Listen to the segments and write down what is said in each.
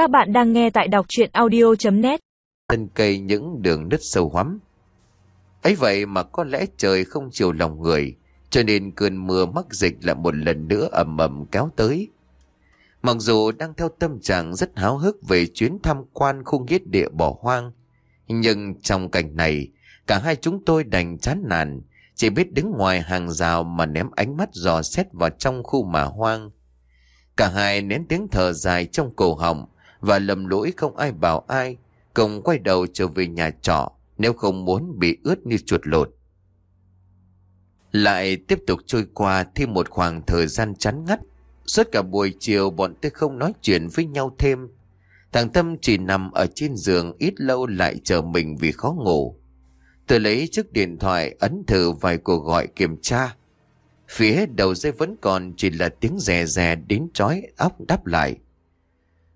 Các bạn đang nghe tại đọc chuyện audio.net Thân cây những đường nứt sâu hoắm. ấy vậy mà có lẽ trời không chiều lòng người, cho nên cơn mưa mắc dịch lại một lần nữa ầm ầm kéo tới. Mặc dù đang theo tâm trạng rất háo hức về chuyến tham quan khu nghĩa địa bỏ hoang, nhưng trong cảnh này, cả hai chúng tôi đành chán nản, chỉ biết đứng ngoài hàng rào mà ném ánh mắt dò xét vào trong khu mà hoang. Cả hai nén tiếng thở dài trong cổ họng và lầm lỗi không ai bảo ai, cùng quay đầu trở về nhà trọ nếu không muốn bị ướt như chuột lột. Lại tiếp tục trôi qua thêm một khoảng thời gian chán ngắt. Suốt cả buổi chiều bọn tôi không nói chuyện với nhau thêm. Thằng Tâm chỉ nằm ở trên giường ít lâu lại chờ mình vì khó ngủ. Tôi lấy chiếc điện thoại ấn thử vài cuộc gọi kiểm tra. Phía đầu dây vẫn còn chỉ là tiếng rè rè đến trói óc đáp lại.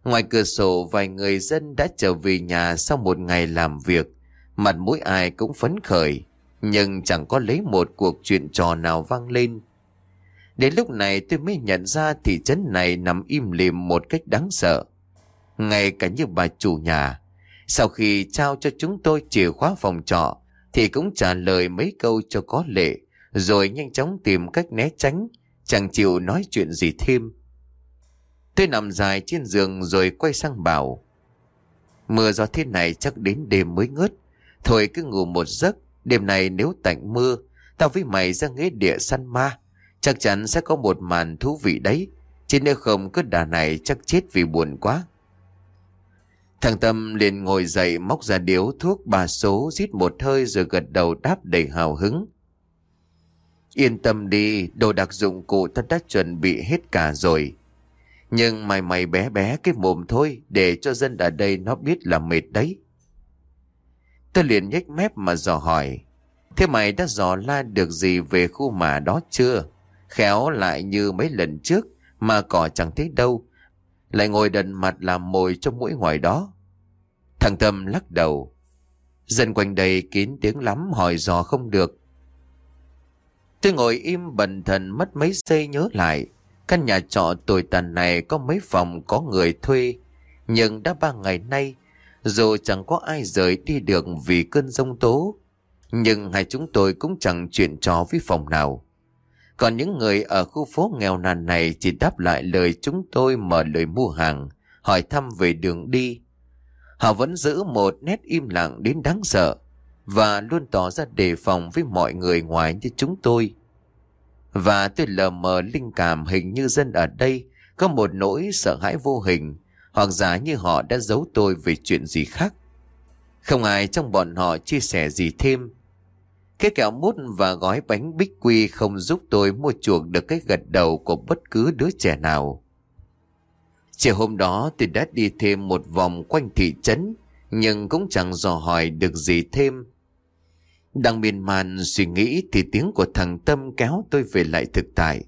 Ngoài cửa sổ vài người dân đã trở về nhà sau một ngày làm việc. Mặt mũi ai cũng phấn khởi, nhưng chẳng có lấy một cuộc chuyện trò nào vang lên. Đến lúc này tôi mới nhận ra thị trấn này nằm im lìm một cách đáng sợ. Ngay cả như bà chủ nhà, sau khi trao cho chúng tôi chìa khóa phòng trọ, thì cũng trả lời mấy câu cho có lệ, rồi nhanh chóng tìm cách né tránh, chẳng chịu nói chuyện gì thêm. Tôi nằm dài trên giường rồi quay sang bảo. Mưa gió thế này chắc đến đêm mới ngớt. Thôi cứ ngủ một giấc, đêm này nếu tạnh mưa, tao với mày ra nghĩa địa săn ma. Chắc chắn sẽ có một màn thú vị đấy. Chứ nếu không cứ đà này chắc chết vì buồn quá. Thằng Tâm liền ngồi dậy móc ra điếu thuốc bà số rít một hơi rồi gật đầu đáp đầy hào hứng. Yên tâm đi, đồ đặc dụng cụ ta đã chuẩn bị hết cả rồi. Nhưng mày mày bé bé cái mồm thôi, để cho dân ở đây nó biết là mệt đấy. Tôi liền nhếch mép mà dò hỏi. Thế mày đã dò la được gì về khu mà đó chưa? Khéo lại như mấy lần trước, mà cỏ chẳng thấy đâu. Lại ngồi đần mặt làm mồi cho mũi ngoài đó. Thằng Tâm lắc đầu. Dân quanh đây kín tiếng lắm, hỏi dò không được. Tôi ngồi im bần thần mất mấy giây nhớ lại. Căn nhà trọ tồi tàn này có mấy phòng có người thuê. Nhưng đã ba ngày nay, dù chẳng có ai rời đi được vì cơn giông tố. Nhưng hai chúng tôi cũng chẳng chuyện trò với phòng nào. Còn những người ở khu phố nghèo nàn này chỉ đáp lại lời chúng tôi mở lời mua hàng, hỏi thăm về đường đi. Họ vẫn giữ một nét im lặng đến đáng sợ và luôn tỏ ra đề phòng với mọi người ngoài như chúng tôi. Và tôi lờ mờ linh cảm hình như dân ở đây có một nỗi sợ hãi vô hình, hoặc giả như họ đã giấu tôi về chuyện gì khác. Không ai trong bọn họ chia sẻ gì thêm. Cái kẹo mút và gói bánh bích quy không giúp tôi mua chuộc được cái gật đầu của bất cứ đứa trẻ nào. Chiều hôm đó tôi đã đi thêm một vòng quanh thị trấn, nhưng cũng chẳng dò hỏi được gì thêm. Đang miên man suy nghĩ thì tiếng của thằng Tâm kéo tôi về lại thực tại.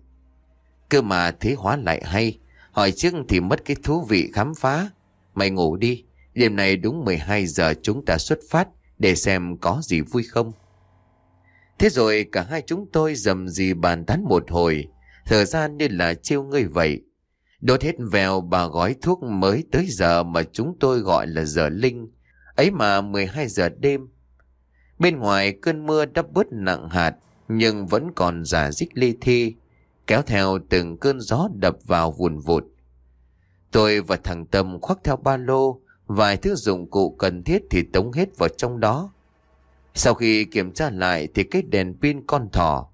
Cơ mà thế hóa lại hay, hỏi trước thì mất cái thú vị khám phá. Mày ngủ đi, đêm nay đúng 12 giờ chúng ta xuất phát để xem có gì vui không. Thế rồi cả hai chúng tôi dầm gì bàn tán một hồi, thời gian như là chiêu ngươi vậy. Đốt hết vèo bà gói thuốc mới tới giờ mà chúng tôi gọi là giờ linh. Ấy mà 12 giờ đêm, Bên ngoài cơn mưa đã bớt nặng hạt, nhưng vẫn còn giả dích lê thi, kéo theo từng cơn gió đập vào vùn vụt. Tôi và thằng Tâm khoác theo ba lô, vài thứ dụng cụ cần thiết thì tống hết vào trong đó. Sau khi kiểm tra lại thì cái đèn pin con thỏ,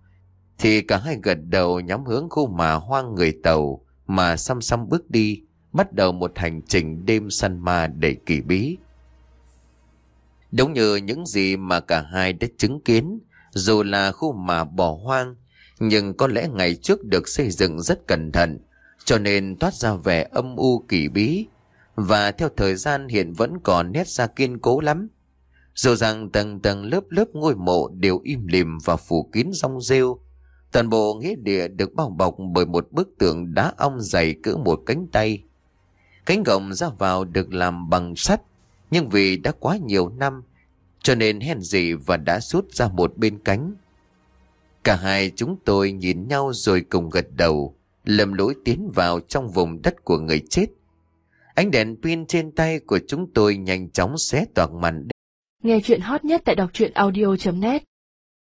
thì cả hai gật đầu nhắm hướng khu mà hoang người tàu mà xăm xăm bước đi, bắt đầu một hành trình đêm săn ma đầy kỳ bí. Đúng như những gì mà cả hai đã chứng kiến, dù là khu mà bỏ hoang, nhưng có lẽ ngày trước được xây dựng rất cẩn thận, cho nên toát ra vẻ âm u kỳ bí, và theo thời gian hiện vẫn còn nét ra kiên cố lắm. Dù rằng tầng tầng lớp lớp ngôi mộ đều im lìm và phủ kín rong rêu, toàn bộ nghĩa địa được bao bọc bởi một bức tượng đá ong dày cỡ một cánh tay. Cánh gồng ra vào được làm bằng sắt, nhưng vì đã quá nhiều năm, cho nên hèn gì và đã rút ra một bên cánh. Cả hai chúng tôi nhìn nhau rồi cùng gật đầu, lầm lỗi tiến vào trong vùng đất của người chết. Ánh đèn pin trên tay của chúng tôi nhanh chóng xé toạc màn Nghe chuyện hot nhất tại đọc truyện audio.net